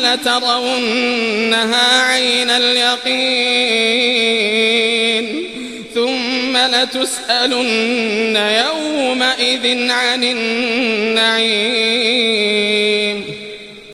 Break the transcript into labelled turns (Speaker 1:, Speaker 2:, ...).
Speaker 1: لترونها عين اليقين ثم لتسألن يومئذ عن النعيم.